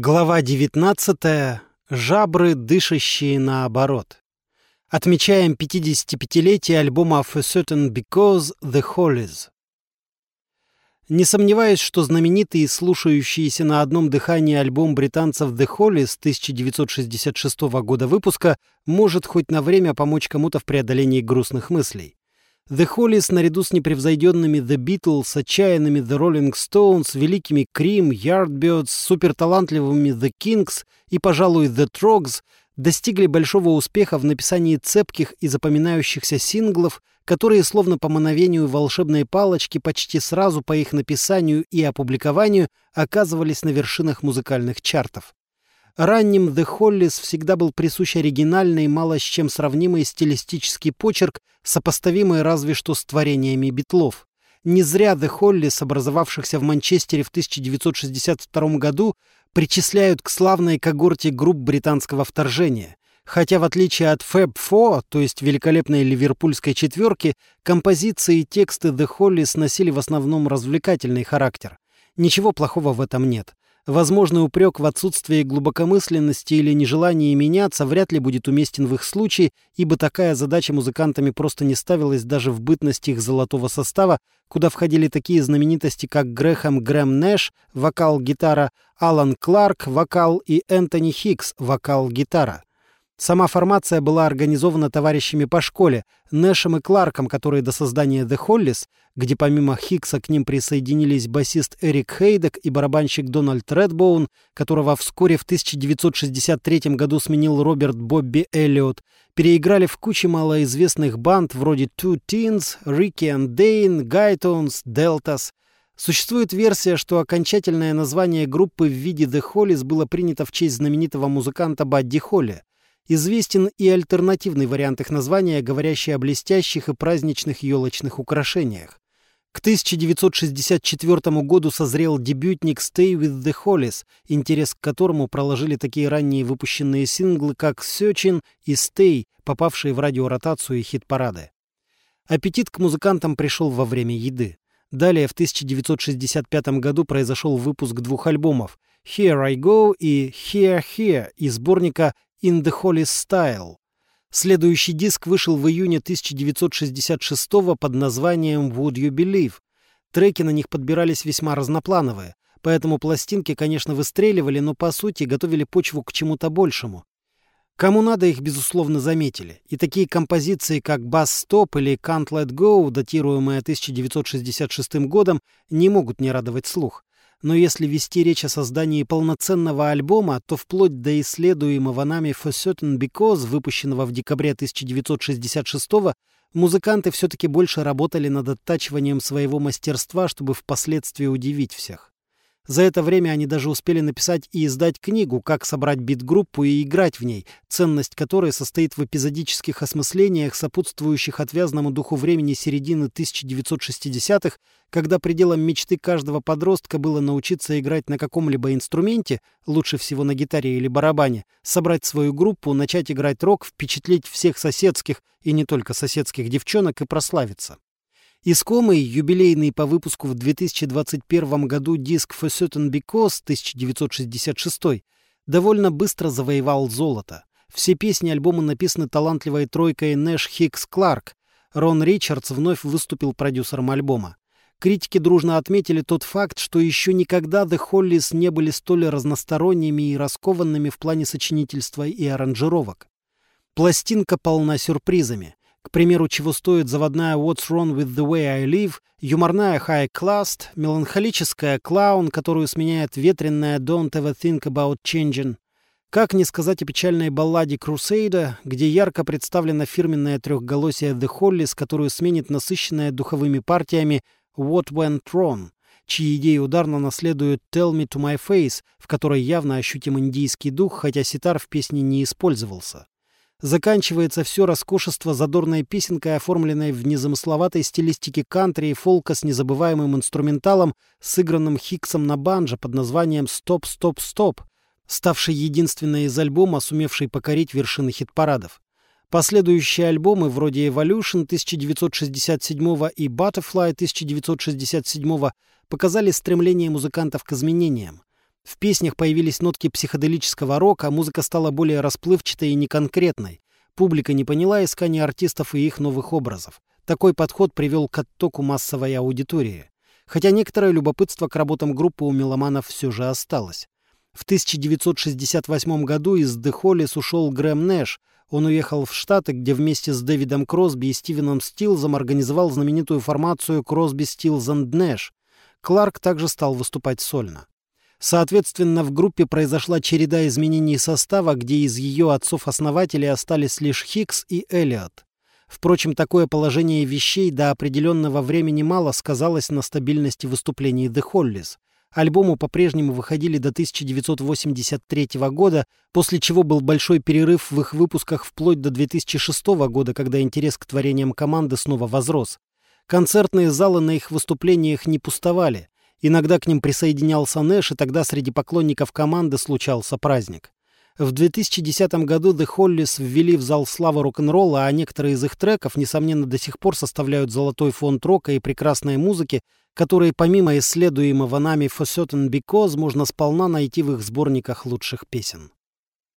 Глава 19. Жабры, дышащие наоборот. Отмечаем 55-летие альбома «For Certain Because The Hollies». Не сомневаюсь, что знаменитый и слушающийся на одном дыхании альбом британцев The Hollies 1966 года выпуска может хоть на время помочь кому-то в преодолении грустных мыслей. The Hollies наряду с непревзойденными The Beatles, отчаянными The Rolling Stones, великими Cream, Yardbirds, суперталантливыми The Kings и, пожалуй, The Trogs достигли большого успеха в написании цепких и запоминающихся синглов, которые, словно по мановению волшебной палочки, почти сразу по их написанию и опубликованию оказывались на вершинах музыкальных чартов. Ранним The Hollies всегда был присущ оригинальный, мало с чем сравнимый стилистический почерк, сопоставимый разве что с творениями битлов. Не зря The Hollies, образовавшихся в Манчестере в 1962 году, причисляют к славной когорте групп британского вторжения. Хотя в отличие от Fab Four, то есть великолепной ливерпульской четверки, композиции и тексты The Hollies носили в основном развлекательный характер. Ничего плохого в этом нет. Возможный упрек в отсутствии глубокомысленности или нежелании меняться вряд ли будет уместен в их случае, ибо такая задача музыкантами просто не ставилась даже в бытность их золотого состава, куда входили такие знаменитости, как Грэхэм Грэм Нэш, вокал-гитара, Алан Кларк, вокал и Энтони Хикс, вокал-гитара. Сама формация была организована товарищами по школе, Нэшем и Кларком, которые до создания The Hollies, где помимо Хиггса к ним присоединились басист Эрик Хейдек и барабанщик Дональд Редбоун, которого вскоре в 1963 году сменил Роберт Бобби Эллиот, переиграли в куче малоизвестных банд вроде Two Teens, Ricky and Dane, Guytones, Deltas. Существует версия, что окончательное название группы в виде The Hollies было принято в честь знаменитого музыканта Бадди Холли. Известен и альтернативный вариант их названия, говорящий о блестящих и праздничных елочных украшениях. К 1964 году созрел дебютник «Stay with the Hollies», интерес к которому проложили такие ранние выпущенные синглы, как «Searching» и «Stay», попавшие в радиоротацию и хит-парады. Аппетит к музыкантам пришел во время еды. Далее в 1965 году произошел выпуск двух альбомов «Here I Go» и «Here Here» из сборника In the Holy Style. Следующий диск вышел в июне 1966 под названием Would You Believe. Треки на них подбирались весьма разноплановые, поэтому пластинки, конечно, выстреливали, но по сути готовили почву к чему-то большему. Кому надо, их, безусловно, заметили. И такие композиции, как «Bass Stop» или «Can't Let Go», датируемые 1966 годом, не могут не радовать слух но если вести речь о создании полноценного альбома, то вплоть до исследуемого нами For Certain Because, выпущенного в декабре 1966 музыканты все-таки больше работали над оттачиванием своего мастерства, чтобы впоследствии удивить всех. За это время они даже успели написать и издать книгу «Как собрать бит-группу и играть в ней», ценность которой состоит в эпизодических осмыслениях, сопутствующих отвязному духу времени середины 1960-х, когда пределом мечты каждого подростка было научиться играть на каком-либо инструменте, лучше всего на гитаре или барабане, собрать свою группу, начать играть рок, впечатлить всех соседских и не только соседских девчонок и прославиться. Искомый, юбилейный по выпуску в 2021 году диск For Certain Because 1966 довольно быстро завоевал золото. Все песни альбома написаны талантливой тройкой Нэш Хикс Кларк. Рон Ричардс вновь выступил продюсером альбома. Критики дружно отметили тот факт, что еще никогда The Hollies не были столь разносторонними и раскованными в плане сочинительства и аранжировок. Пластинка полна сюрпризами. К примеру, чего стоит заводная «What's Wrong with the Way I Live», юморная «High Class», меланхолическая «Clown», которую сменяет ветренная «Don't Ever Think About Changing». Как не сказать о печальной балладе «Crusader», где ярко представлена фирменная трехголосие «The Hollies», которую сменит насыщенная духовыми партиями «What Went Wrong», чьи идеи ударно наследуют «Tell Me To My Face», в которой явно ощутим индийский дух, хотя ситар в песне не использовался. Заканчивается все роскошество задорной песенкой, оформленной в незамысловатой стилистике кантри и фолка с незабываемым инструменталом, сыгранным Хиксом на банджо под названием «Стоп, стоп, стоп», ставший единственной из альбома, сумевшей покорить вершины хит-парадов. Последующие альбомы вроде Evolution 1967 и Butterfly 1967 показали стремление музыкантов к изменениям. В песнях появились нотки психоделического рока, а музыка стала более расплывчатой и неконкретной. Публика не поняла искания артистов и их новых образов. Такой подход привел к оттоку массовой аудитории. Хотя некоторое любопытство к работам группы у меломанов все же осталось. В 1968 году из The Hollies ушел Грэм Нэш. Он уехал в Штаты, где вместе с Дэвидом Кросби и Стивеном Стилзом организовал знаменитую формацию Кросби, Стилз and Нэш. Кларк также стал выступать сольно. Соответственно, в группе произошла череда изменений состава, где из ее отцов-основателей остались лишь Хикс и Эллиот. Впрочем, такое положение вещей до определенного времени мало сказалось на стабильности выступлений The Hollies. Альбомы по-прежнему выходили до 1983 года, после чего был большой перерыв в их выпусках вплоть до 2006 года, когда интерес к творениям команды снова возрос. Концертные залы на их выступлениях не пустовали. Иногда к ним присоединялся Нэш, и тогда среди поклонников команды случался праздник. В 2010 году The Hollies ввели в зал славы рок-н-ролла, а некоторые из их треков, несомненно, до сих пор составляют золотой фонд рока и прекрасной музыки, которые помимо исследуемого нами For Certain Because можно сполна найти в их сборниках лучших песен.